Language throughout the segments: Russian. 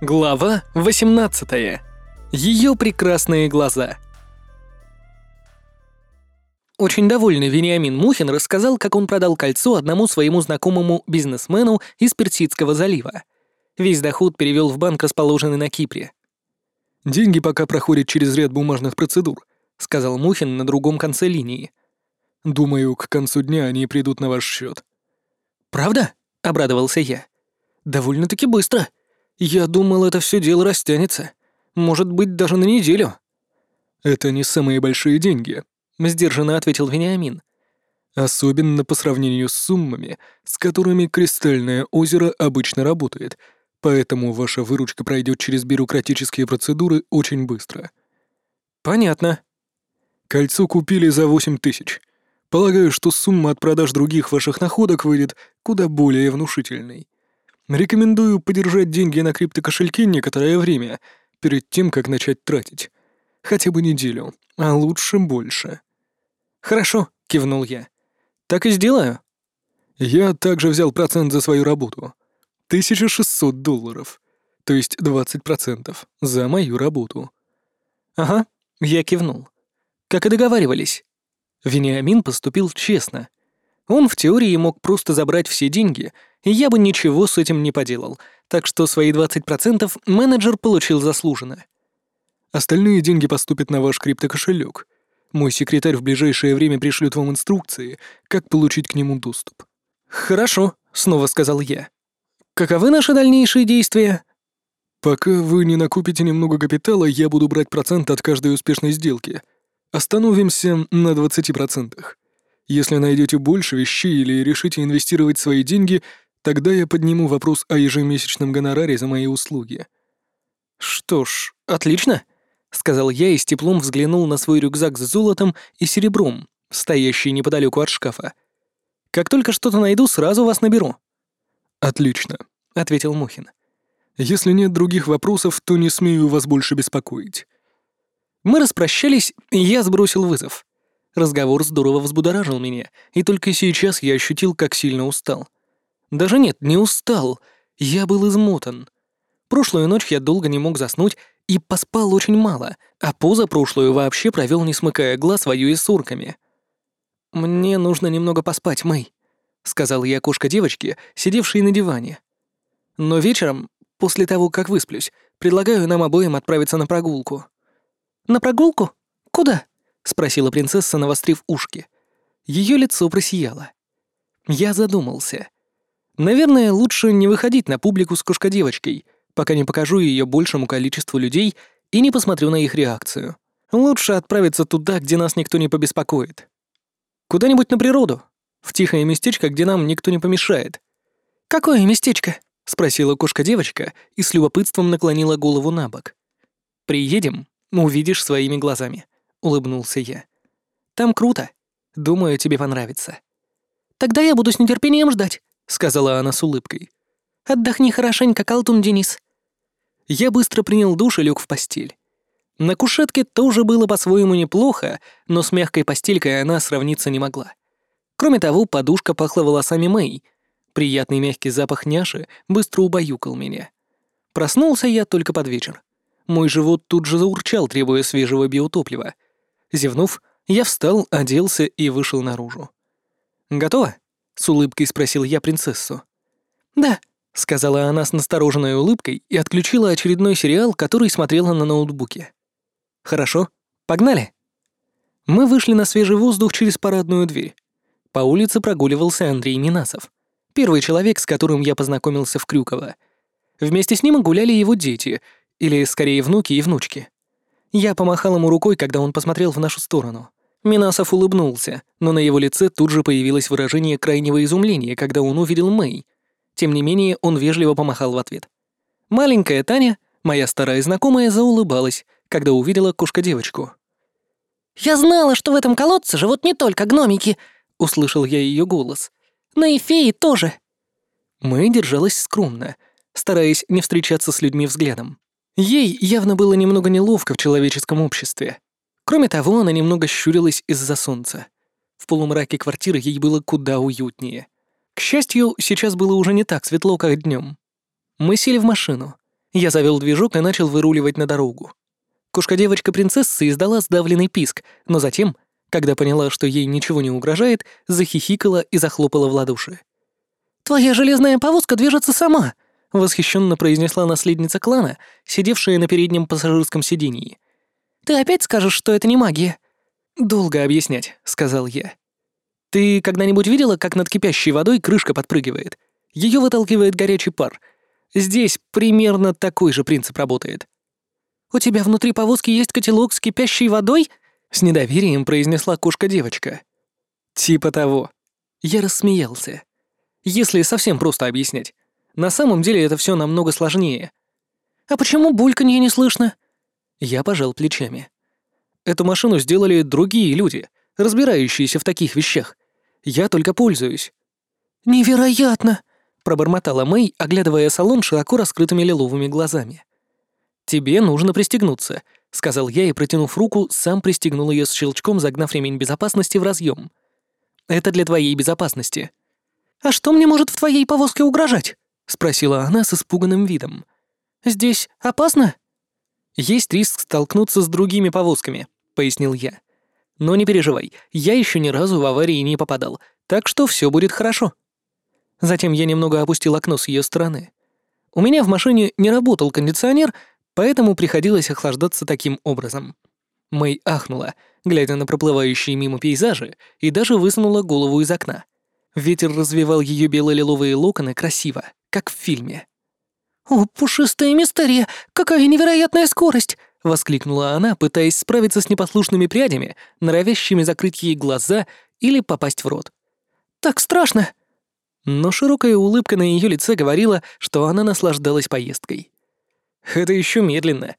Глава 18. Ее прекрасные глаза. Очень довольный Вениамин Мухин рассказал, как он продал кольцо одному своему знакомому бизнесмену из Персидского залива. Весь доход перевел в банк, расположенный на Кипре. «Деньги пока проходят через ряд бумажных процедур», — сказал Мухин на другом конце линии. «Думаю, к концу дня они придут на ваш счет. «Правда?» — обрадовался я. «Довольно-таки быстро. Я думал, это все дело растянется. Может быть, даже на неделю». «Это не самые большие деньги», — сдержанно ответил Вениамин. «Особенно по сравнению с суммами, с которыми Кристальное озеро обычно работает, поэтому ваша выручка пройдет через бюрократические процедуры очень быстро». «Понятно». «Кольцо купили за восемь тысяч. Полагаю, что сумма от продаж других ваших находок выйдет куда более внушительной. Рекомендую подержать деньги на криптокошельке некоторое время, перед тем, как начать тратить. Хотя бы неделю, а лучше больше». «Хорошо», — кивнул я. «Так и сделаю». Я также взял процент за свою работу. 1600 долларов. То есть 20% за мою работу. «Ага», — я кивнул. «Как и договаривались». Вениамин поступил честно. Он в теории мог просто забрать все деньги, я бы ничего с этим не поделал, так что свои 20% менеджер получил заслуженно. Остальные деньги поступят на ваш криптокошелек. Мой секретарь в ближайшее время пришлет вам инструкции, как получить к нему доступ. «Хорошо», — снова сказал я. «Каковы наши дальнейшие действия?» «Пока вы не накупите немного капитала, я буду брать процент от каждой успешной сделки», Остановимся на 20%. Если найдете больше вещей или решите инвестировать свои деньги, тогда я подниму вопрос о ежемесячном гонораре за мои услуги». «Что ж, отлично», — сказал я и с теплом взглянул на свой рюкзак с золотом и серебром, стоящий неподалеку от шкафа. «Как только что-то найду, сразу вас наберу». «Отлично», — ответил Мухин. «Если нет других вопросов, то не смею вас больше беспокоить. Мы распрощались, и я сбросил вызов. Разговор здорово взбудоражил меня, и только сейчас я ощутил, как сильно устал. Даже нет, не устал. Я был измотан. Прошлую ночь я долго не мог заснуть и поспал очень мало, а позапрошлую вообще провел, не смыкая глаз, воюя с урками. «Мне нужно немного поспать, Мэй», — сказал я кошка девочки, сидевшей на диване. «Но вечером, после того, как высплюсь, предлагаю нам обоим отправиться на прогулку». «На прогулку? Куда?» — спросила принцесса, навострив ушки. Ее лицо просияло. Я задумался. Наверное, лучше не выходить на публику с кошкодевочкой, пока не покажу ее большему количеству людей и не посмотрю на их реакцию. Лучше отправиться туда, где нас никто не побеспокоит. Куда-нибудь на природу, в тихое местечко, где нам никто не помешает. «Какое местечко?» — спросила кошка-девочка и с любопытством наклонила голову на бок. «Приедем, Увидишь своими глазами», — улыбнулся я. «Там круто. Думаю, тебе понравится». «Тогда я буду с нетерпением ждать», — сказала она с улыбкой. «Отдохни хорошенько, Калтун Денис». Я быстро принял душ и лег в постель. На кушетке тоже было по-своему неплохо, но с мягкой постелькой она сравниться не могла. Кроме того, подушка пахла волосами Мэй. Приятный мягкий запах няши быстро убаюкал меня. Проснулся я только под вечер. Мой живот тут же заурчал, требуя свежего биотоплива. Зевнув, я встал, оделся и вышел наружу. «Готово?» — с улыбкой спросил я принцессу. «Да», — сказала она с настороженной улыбкой и отключила очередной сериал, который смотрела на ноутбуке. «Хорошо, погнали». Мы вышли на свежий воздух через парадную дверь. По улице прогуливался Андрей Минасов, первый человек, с которым я познакомился в Крюково. Вместе с ним гуляли его дети — или, скорее, внуки и внучки. Я помахал ему рукой, когда он посмотрел в нашу сторону. Минасов улыбнулся, но на его лице тут же появилось выражение крайнего изумления, когда он увидел Мэй. Тем не менее, он вежливо помахал в ответ. Маленькая Таня, моя старая знакомая, заулыбалась, когда увидела кошка-девочку. «Я знала, что в этом колодце живут не только гномики», — услышал я ее голос. «Но и феи тоже». Мэй держалась скромно, стараясь не встречаться с людьми взглядом. Ей явно было немного неловко в человеческом обществе. Кроме того, она немного щурилась из-за солнца. В полумраке квартиры ей было куда уютнее. К счастью, сейчас было уже не так светло, как днем. Мы сели в машину. Я завел движок и начал выруливать на дорогу. Кошка-девочка-принцесса издала сдавленный писк, но затем, когда поняла, что ей ничего не угрожает, захихикала и захлопала в ладоши. «Твоя железная повозка движется сама!» — восхищенно произнесла наследница клана, сидевшая на переднем пассажирском сидении. «Ты опять скажешь, что это не магия?» «Долго объяснять», — сказал я. «Ты когда-нибудь видела, как над кипящей водой крышка подпрыгивает? Ее выталкивает горячий пар. Здесь примерно такой же принцип работает». «У тебя внутри повозки есть котелок с кипящей водой?» — с недоверием произнесла кошка-девочка. «Типа того». Я рассмеялся. Если совсем просто объяснять. На самом деле это все намного сложнее. «А почему бульканье не слышно?» Я пожал плечами. Эту машину сделали другие люди, разбирающиеся в таких вещах. Я только пользуюсь». «Невероятно!» — пробормотала Мэй, оглядывая салон широко раскрытыми лиловыми глазами. «Тебе нужно пристегнуться», — сказал я и, протянув руку, сам пристегнул ее с щелчком, загнав ремень безопасности в разъем. «Это для твоей безопасности». «А что мне может в твоей повозке угрожать?» — спросила она с испуганным видом. «Здесь опасно?» «Есть риск столкнуться с другими повозками», — пояснил я. «Но не переживай, я еще ни разу в аварии не попадал, так что все будет хорошо». Затем я немного опустил окно с ее стороны. У меня в машине не работал кондиционер, поэтому приходилось охлаждаться таким образом. Мэй ахнула, глядя на проплывающие мимо пейзажи, и даже высунула голову из окна. Ветер развивал ее бело-лиловые локоны красиво, как в фильме. «О, пушистая мистерия, какая невероятная скорость!» — воскликнула она, пытаясь справиться с непослушными прядями, норовящими закрыть ей глаза или попасть в рот. «Так страшно!» Но широкая улыбка на ее лице говорила, что она наслаждалась поездкой. «Это еще медленно.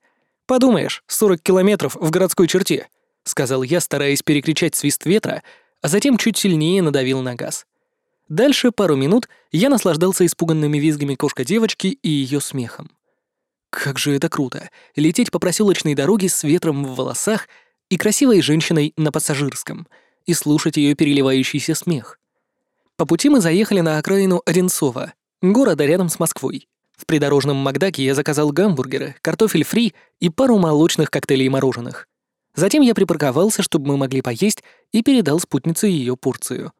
Подумаешь, 40 километров в городской черте», — сказал я, стараясь перекричать свист ветра, а затем чуть сильнее надавил на газ. Дальше пару минут я наслаждался испуганными визгами кошка-девочки и ее смехом. Как же это круто — лететь по проселочной дороге с ветром в волосах и красивой женщиной на пассажирском, и слушать ее переливающийся смех. По пути мы заехали на окраину Одинцова, города рядом с Москвой. В придорожном Макдаке я заказал гамбургеры, картофель фри и пару молочных коктейлей и мороженых. Затем я припарковался, чтобы мы могли поесть, и передал спутнице ее порцию.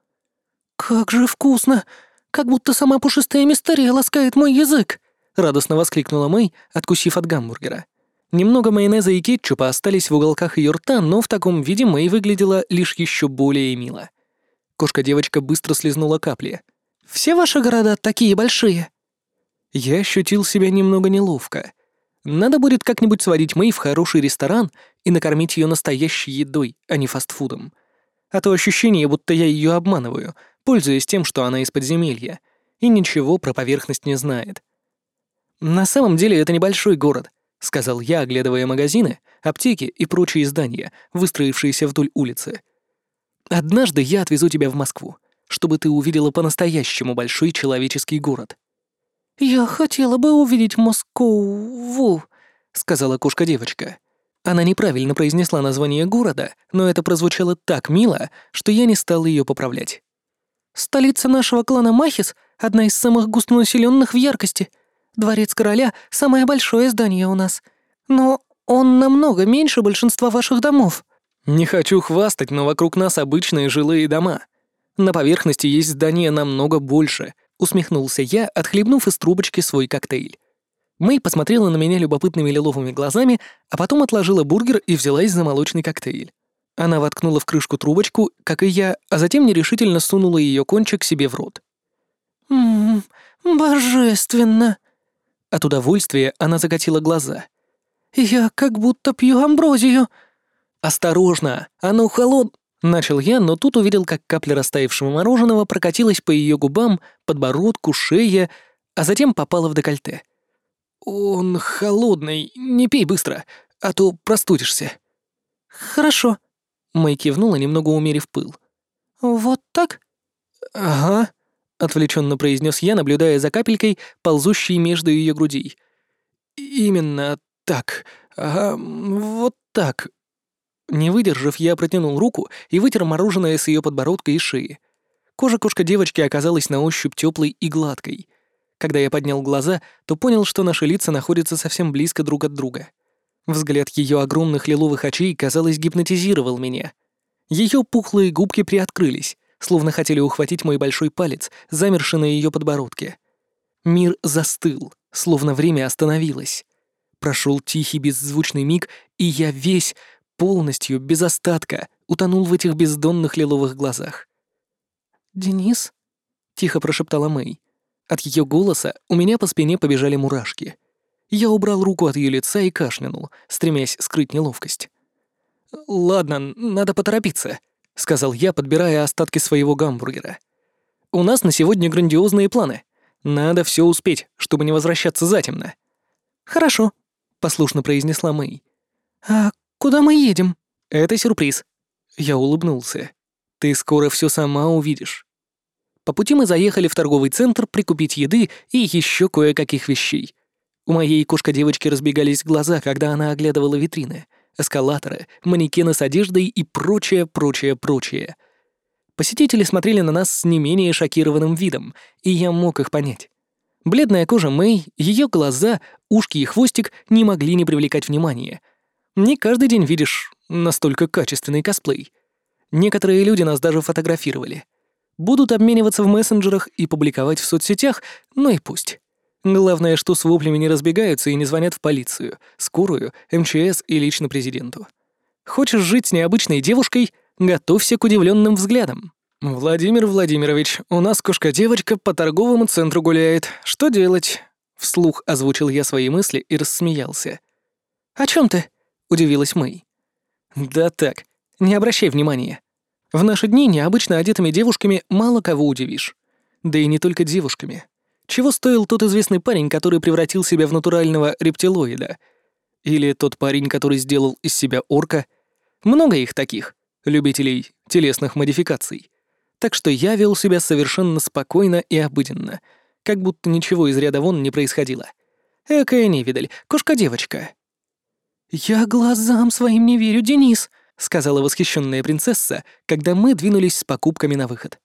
«Как же вкусно! Как будто сама пушистая мистерия ласкает мой язык!» — радостно воскликнула Мэй, откусив от гамбургера. Немного майонеза и кетчупа остались в уголках ее рта, но в таком виде Мэй выглядела лишь еще более мило. Кошка-девочка быстро слезнула капли. «Все ваши города такие большие?» Я ощутил себя немного неловко. Надо будет как-нибудь сводить Мэй в хороший ресторан и накормить ее настоящей едой, а не фастфудом. А то ощущение, будто я ее обманываю — пользуясь тем, что она из подземелья, и ничего про поверхность не знает. «На самом деле это небольшой город», — сказал я, оглядывая магазины, аптеки и прочие здания, выстроившиеся вдоль улицы. «Однажды я отвезу тебя в Москву, чтобы ты увидела по-настоящему большой человеческий город». «Я хотела бы увидеть Москву», — сказала кошка-девочка. Она неправильно произнесла название города, но это прозвучало так мило, что я не стал ее поправлять. Столица нашего клана Махис — одна из самых густонаселенных в яркости. Дворец короля — самое большое здание у нас. Но он намного меньше большинства ваших домов». «Не хочу хвастать, но вокруг нас обычные жилые дома. На поверхности есть здания намного больше», — усмехнулся я, отхлебнув из трубочки свой коктейль. Мэй посмотрела на меня любопытными лиловыми глазами, а потом отложила бургер и взялась за молочный коктейль. Она воткнула в крышку трубочку, как и я, а затем нерешительно сунула ее кончик себе в рот. «Ммм, божественно!» От удовольствия она закатила глаза. «Я как будто пью амброзию!» «Осторожно! Оно холод...» Начал я, но тут увидел, как капля растаявшего мороженого прокатилась по ее губам, подбородку, шее, а затем попала в декольте. «Он холодный, не пей быстро, а то простудишься». «Хорошо», Мэй кивнула, немного умерив пыл. «Вот так?» «Ага», — отвлеченно произнес я, наблюдая за капелькой, ползущей между ее грудей. «Именно так. Ага, вот так». Не выдержав, я протянул руку и вытер мороженое с ее подбородка и шеи. Кожа кошка девочки оказалась на ощупь теплой и гладкой. Когда я поднял глаза, то понял, что наши лица находятся совсем близко друг от друга. Взгляд ее огромных лиловых очей, казалось, гипнотизировал меня. Ее пухлые губки приоткрылись, словно хотели ухватить мой большой палец, замерший на ее подбородке. Мир застыл, словно время остановилось. Прошел тихий беззвучный миг, и я весь, полностью, без остатка, утонул в этих бездонных лиловых глазах. «Денис?» — тихо прошептала Мэй. От ее голоса у меня по спине побежали мурашки. Я убрал руку от ее лица и кашлянул, стремясь скрыть неловкость. «Ладно, надо поторопиться», — сказал я, подбирая остатки своего гамбургера. «У нас на сегодня грандиозные планы. Надо все успеть, чтобы не возвращаться затемно». «Хорошо», — послушно произнесла Мэй. «А куда мы едем?» «Это сюрприз». Я улыбнулся. «Ты скоро все сама увидишь». По пути мы заехали в торговый центр прикупить еды и еще кое-каких вещей. У моей кошка-девочки разбегались глаза, когда она оглядывала витрины, эскалаторы, манекены с одеждой и прочее, прочее, прочее. Посетители смотрели на нас с не менее шокированным видом, и я мог их понять. Бледная кожа Мэй, ее глаза, ушки и хвостик не могли не привлекать внимания. Не каждый день видишь настолько качественный косплей. Некоторые люди нас даже фотографировали. Будут обмениваться в мессенджерах и публиковать в соцсетях, ну и пусть. Главное, что с воплями не разбегаются и не звонят в полицию, скорую, МЧС и лично президенту. Хочешь жить с необычной девушкой — готовься к удивленным взглядам. «Владимир Владимирович, у нас кошка-девочка по торговому центру гуляет. Что делать?» Вслух озвучил я свои мысли и рассмеялся. «О чем ты?» — удивилась Мэй. «Да так, не обращай внимания. В наши дни необычно одетыми девушками мало кого удивишь. Да и не только девушками. Чего стоил тот известный парень, который превратил себя в натурального рептилоида? Или тот парень, который сделал из себя орка? Много их таких, любителей телесных модификаций. Так что я вел себя совершенно спокойно и обыденно, как будто ничего из ряда вон не происходило. Экая невидаль, кошка-девочка. «Я глазам своим не верю, Денис», — сказала восхищенная принцесса, когда мы двинулись с покупками на выход.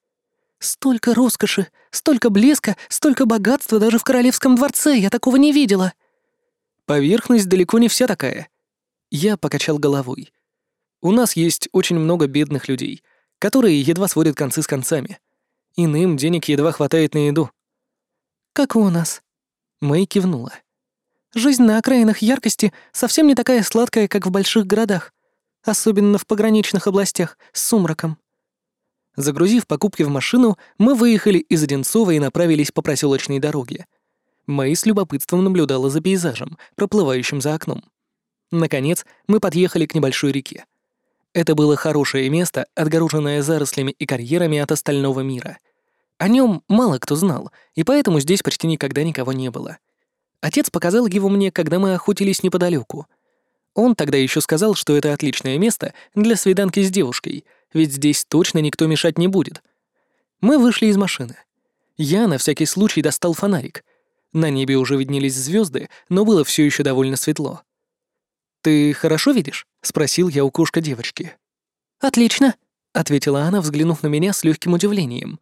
Столько роскоши, столько блеска, столько богатства даже в королевском дворце, я такого не видела. Поверхность далеко не вся такая. Я покачал головой. У нас есть очень много бедных людей, которые едва сводят концы с концами. Иным денег едва хватает на еду. Как у нас. Мэй кивнула. Жизнь на окраинах яркости совсем не такая сладкая, как в больших городах. Особенно в пограничных областях, с сумраком. Загрузив покупки в машину, мы выехали из Одинцова и направились по проселочной дороге. Мэй с любопытством наблюдала за пейзажем, проплывающим за окном. Наконец, мы подъехали к небольшой реке. Это было хорошее место, отгороженное зарослями и карьерами от остального мира. О нем мало кто знал, и поэтому здесь почти никогда никого не было. Отец показал его мне, когда мы охотились неподалеку. Он тогда еще сказал, что это отличное место для свиданки с девушкой — ведь здесь точно никто мешать не будет. Мы вышли из машины. Я на всякий случай достал фонарик. На небе уже виднелись звезды, но было все еще довольно светло. «Ты хорошо видишь?» — спросил я у кошка девочки. «Отлично», — ответила она, взглянув на меня с легким удивлением.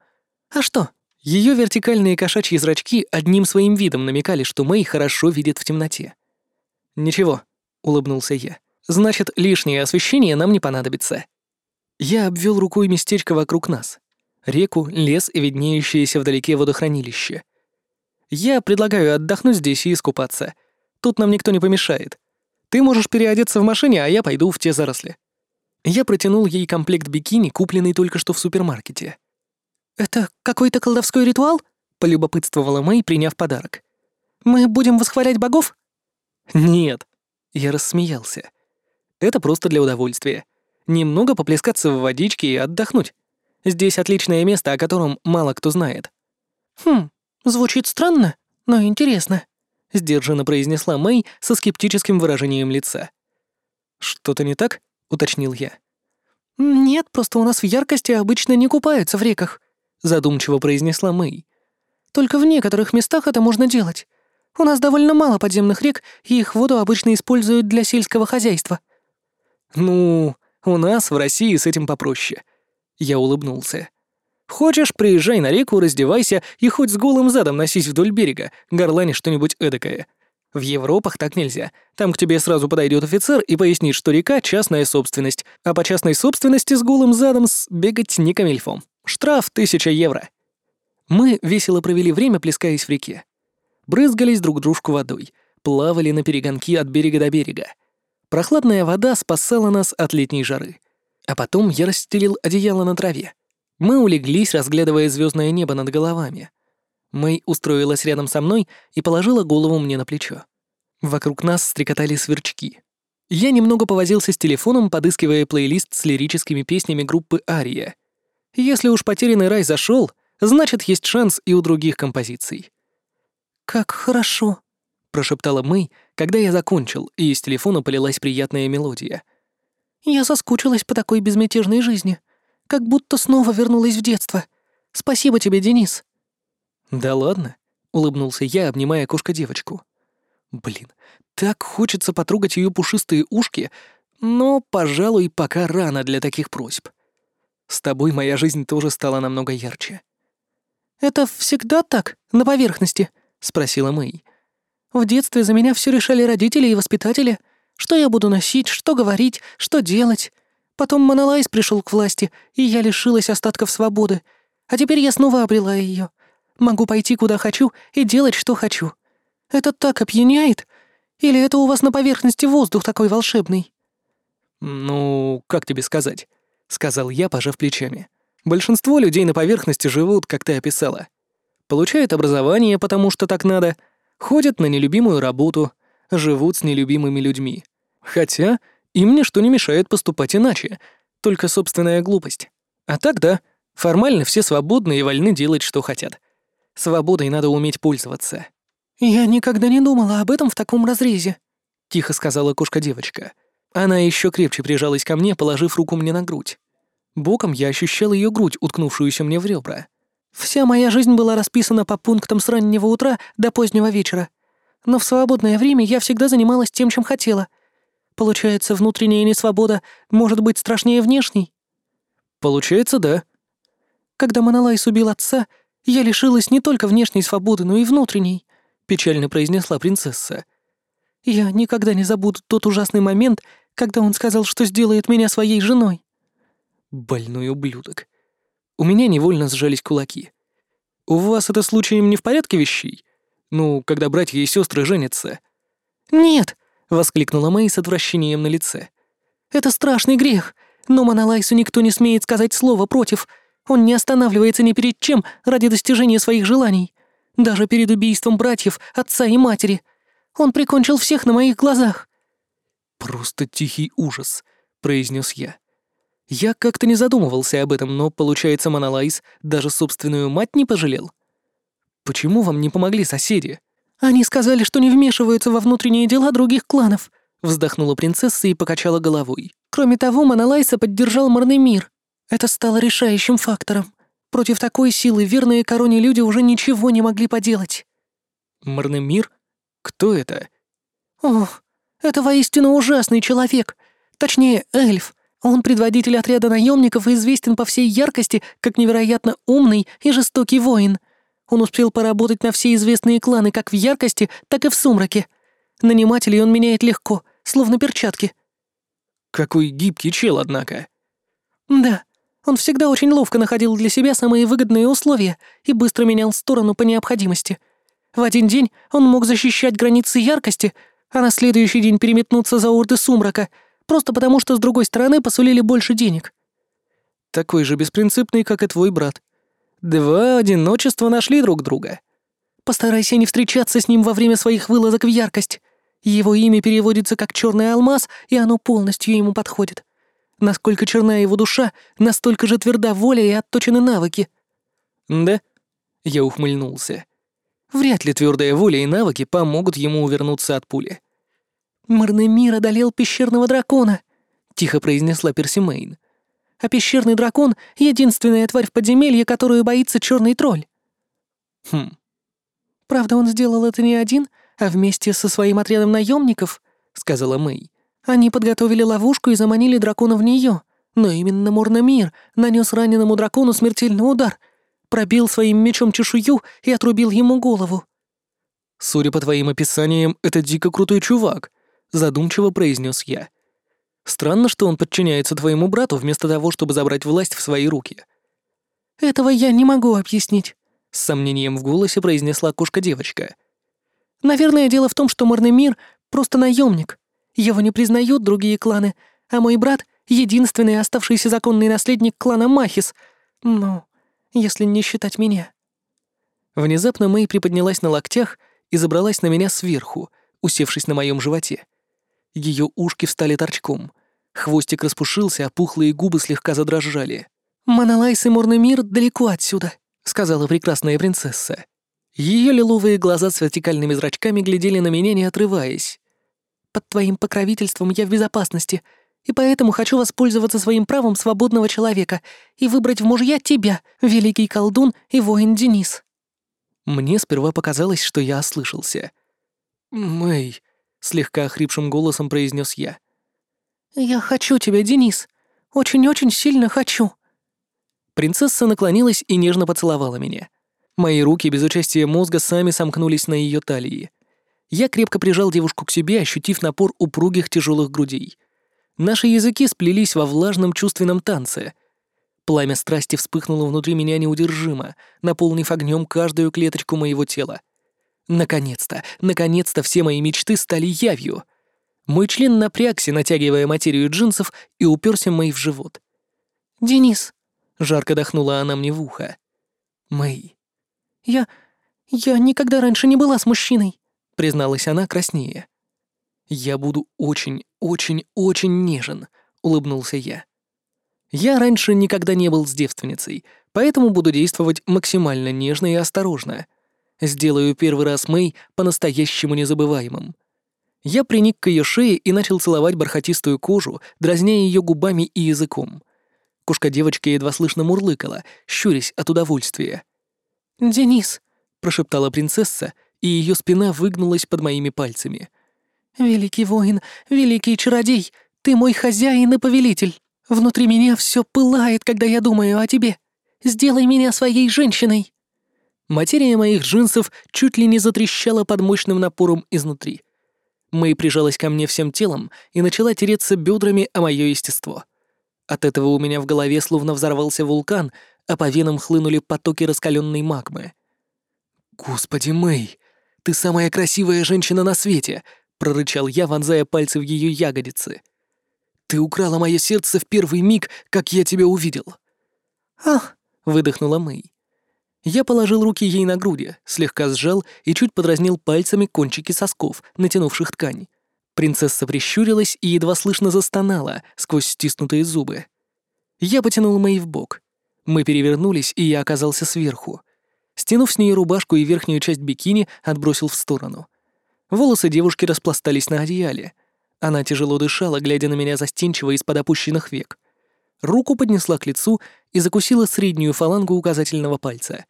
«А что?» Ее вертикальные кошачьи зрачки одним своим видом намекали, что Мэй хорошо видит в темноте. «Ничего», — улыбнулся я. «Значит, лишнее освещение нам не понадобится». Я обвел рукой местечко вокруг нас. Реку, лес и виднеющееся вдалеке водохранилище. Я предлагаю отдохнуть здесь и искупаться. Тут нам никто не помешает. Ты можешь переодеться в машине, а я пойду в те заросли. Я протянул ей комплект бикини, купленный только что в супермаркете. «Это какой-то колдовской ритуал?» — полюбопытствовала Мэй, приняв подарок. «Мы будем восхвалять богов?» «Нет», — я рассмеялся. «Это просто для удовольствия немного поплескаться в водичке и отдохнуть. Здесь отличное место, о котором мало кто знает». «Хм, звучит странно, но интересно», — сдержанно произнесла Мэй со скептическим выражением лица. «Что-то не так?» — уточнил я. «Нет, просто у нас в яркости обычно не купаются в реках», — задумчиво произнесла Мэй. «Только в некоторых местах это можно делать. У нас довольно мало подземных рек, и их воду обычно используют для сельского хозяйства». «Ну, у нас в России с этим попроще. Я улыбнулся. Хочешь, приезжай на реку, раздевайся и хоть с голым задом носись вдоль берега, горлани что-нибудь эдакое. В Европах так нельзя. Там к тебе сразу подойдет офицер и пояснит, что река — частная собственность, а по частной собственности с голым задом с бегать не камильфом. Штраф — тысяча евро. Мы весело провели время, плескаясь в реке. Брызгались друг дружку водой, плавали на перегонки от берега до берега. Прохладная вода спасала нас от летней жары. А потом я расстелил одеяло на траве. Мы улеглись, разглядывая звездное небо над головами. Мэй устроилась рядом со мной и положила голову мне на плечо. Вокруг нас стрекотали сверчки. Я немного повозился с телефоном, подыскивая плейлист с лирическими песнями группы «Ария». Если уж «Потерянный рай» зашел, значит, есть шанс и у других композиций. «Как хорошо», — прошептала Мэй, когда я закончил, и из телефона полилась приятная мелодия. «Я соскучилась по такой безмятежной жизни как будто снова вернулась в детство. Спасибо тебе, Денис». «Да ладно», — улыбнулся я, обнимая кошка-девочку. «Блин, так хочется потрогать ее пушистые ушки, но, пожалуй, пока рано для таких просьб. С тобой моя жизнь тоже стала намного ярче». «Это всегда так, на поверхности?» — спросила Мэй. «В детстве за меня все решали родители и воспитатели. Что я буду носить, что говорить, что делать. Потом Монолайз пришел к власти, и я лишилась остатков свободы. А теперь я снова обрела ее. Могу пойти куда хочу и делать, что хочу. Это так опьяняет? Или это у вас на поверхности воздух такой волшебный?» «Ну, как тебе сказать?» — сказал я, пожав плечами. «Большинство людей на поверхности живут, как ты описала. Получают образование, потому что так надо, ходят на нелюбимую работу, живут с нелюбимыми людьми. Хотя им ничто не мешает поступать иначе, только собственная глупость. А так да, формально все свободны и вольны делать, что хотят. Свободой надо уметь пользоваться. «Я никогда не думала об этом в таком разрезе», — тихо сказала кошка-девочка. Она еще крепче прижалась ко мне, положив руку мне на грудь. Боком я ощущал ее грудь, уткнувшуюся мне в ребра. «Вся моя жизнь была расписана по пунктам с раннего утра до позднего вечера. Но в свободное время я всегда занималась тем, чем хотела — Получается, внутренняя несвобода может быть страшнее внешней? Получается, да. Когда Монолайс убил отца, я лишилась не только внешней свободы, но и внутренней, печально произнесла принцесса. Я никогда не забуду тот ужасный момент, когда он сказал, что сделает меня своей женой. Больной ублюдок. У меня невольно сжались кулаки. У вас это случаем не в порядке вещей? Ну, когда братья и сестры женятся? Нет, — воскликнула Мэй с отвращением на лице. «Это страшный грех, но Монолайсу никто не смеет сказать слово против. Он не останавливается ни перед чем ради достижения своих желаний. Даже перед убийством братьев, отца и матери. Он прикончил всех на моих глазах». «Просто тихий ужас», — произнес я. Я как-то не задумывался об этом, но, получается, Монолайс даже собственную мать не пожалел. Почему вам не помогли соседи? «Они сказали, что не вмешиваются во внутренние дела других кланов», — вздохнула принцесса и покачала головой. «Кроме того, Монолайса поддержал Марный мир. Это стало решающим фактором. Против такой силы верные короне люди уже ничего не могли поделать». «Марный мир? Кто это?» «Ох, это воистину ужасный человек. Точнее, эльф. Он предводитель отряда наемников и известен по всей яркости как невероятно умный и жестокий воин». Он успел поработать на все известные кланы как в яркости, так и в сумраке. Нанимателей он меняет легко, словно перчатки. Какой гибкий чел, однако. Да, он всегда очень ловко находил для себя самые выгодные условия и быстро менял сторону по необходимости. В один день он мог защищать границы яркости, а на следующий день переметнуться за орды сумрака, просто потому что с другой стороны посулили больше денег. Такой же беспринципный, как и твой брат. Два одиночества нашли друг друга. Постарайся не встречаться с ним во время своих вылазок в яркость. Его имя переводится как черный алмаз, и оно полностью ему подходит. Насколько черна его душа, настолько же тверда воля и отточены навыки. Да? Я ухмыльнулся. Вряд ли твердая воля и навыки помогут ему увернуться от пули. «Мирный мир одолел пещерного дракона», — тихо произнесла Персимейн а пещерный дракон — единственная тварь в подземелье, которую боится черный тролль». «Хм». «Правда, он сделал это не один, а вместе со своим отрядом наемников», — сказала Мэй. «Они подготовили ловушку и заманили дракона в нее, Но именно Морнамир нанес раненому дракону смертельный удар, пробил своим мечом чешую и отрубил ему голову. «Судя по твоим описаниям, это дико крутой чувак», — задумчиво произнес я. «Странно, что он подчиняется твоему брату вместо того, чтобы забрать власть в свои руки». «Этого я не могу объяснить», — с сомнением в голосе произнесла кошка-девочка. «Наверное, дело в том, что Морнемир просто наемник. Его не признают другие кланы, а мой брат — единственный оставшийся законный наследник клана Махис. Ну, если не считать меня». Внезапно Мэй приподнялась на локтях и забралась на меня сверху, усевшись на моем животе. Ее ушки встали торчком. Хвостик распушился, а пухлые губы слегка задрожали. «Монолайс и Морный мир далеко отсюда», — сказала прекрасная принцесса. Ее лиловые глаза с вертикальными зрачками глядели на меня, не отрываясь. «Под твоим покровительством я в безопасности, и поэтому хочу воспользоваться своим правом свободного человека и выбрать в мужья тебя, великий колдун и воин Денис». Мне сперва показалось, что я ослышался. «Мэй», — слегка охрипшим голосом произнес я. «Я хочу тебя, Денис. Очень-очень сильно хочу». Принцесса наклонилась и нежно поцеловала меня. Мои руки без участия мозга сами сомкнулись на ее талии. Я крепко прижал девушку к себе, ощутив напор упругих тяжелых грудей. Наши языки сплелись во влажном чувственном танце — Пламя страсти вспыхнуло внутри меня неудержимо, наполнив огнем каждую клеточку моего тела. Наконец-то, наконец-то все мои мечты стали явью. Мой член напрягся, натягивая материю джинсов, и уперся Мэй в живот. «Денис», — жарко дохнула она мне в ухо. «Мэй». «Я... я никогда раньше не была с мужчиной», — призналась она краснее. «Я буду очень, очень, очень нежен», — улыбнулся я. Я раньше никогда не был с девственницей, поэтому буду действовать максимально нежно и осторожно. Сделаю первый раз Мэй по-настоящему незабываемым. Я приник к ее шее и начал целовать бархатистую кожу, дразня ее губами и языком. Кушка-девочка едва слышно мурлыкала, щурясь от удовольствия. «Денис», — прошептала принцесса, и ее спина выгнулась под моими пальцами. «Великий воин, великий чародей, ты мой хозяин и повелитель». Внутри меня все пылает, когда я думаю о тебе. Сделай меня своей женщиной!» Материя моих джинсов чуть ли не затрещала под мощным напором изнутри. Мэй прижалась ко мне всем телом и начала тереться бедрами о мое естество. От этого у меня в голове словно взорвался вулкан, а по венам хлынули потоки раскаленной магмы. «Господи, Мэй, ты самая красивая женщина на свете!» — прорычал я, вонзая пальцы в ее ягодицы. Ты украла мое сердце в первый миг, как я тебя увидел». «Ах!» — выдохнула Мэй. Я положил руки ей на груди, слегка сжал и чуть подразнил пальцами кончики сосков, натянувших ткань. Принцесса прищурилась и едва слышно застонала сквозь стиснутые зубы. Я потянул Мэй в бок. Мы перевернулись, и я оказался сверху. Стянув с нее рубашку и верхнюю часть бикини, отбросил в сторону. Волосы девушки распластались на одеяле — она тяжело дышала, глядя на меня застенчиво из-под опущенных век. Руку поднесла к лицу и закусила среднюю фалангу указательного пальца.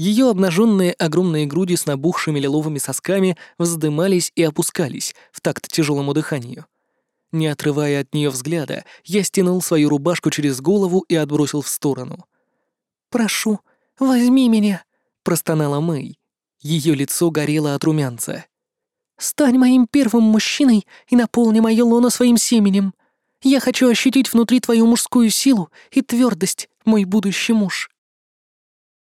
Ее обнаженные огромные груди с набухшими лиловыми сосками вздымались и опускались в такт тяжелому дыханию. Не отрывая от нее взгляда, я стянул свою рубашку через голову и отбросил в сторону. «Прошу, возьми меня», — простонала Мэй. Ее лицо горело от румянца. Стань моим первым мужчиной и наполни мое лоно своим семенем. Я хочу ощутить внутри твою мужскую силу и твердость, мой будущий муж».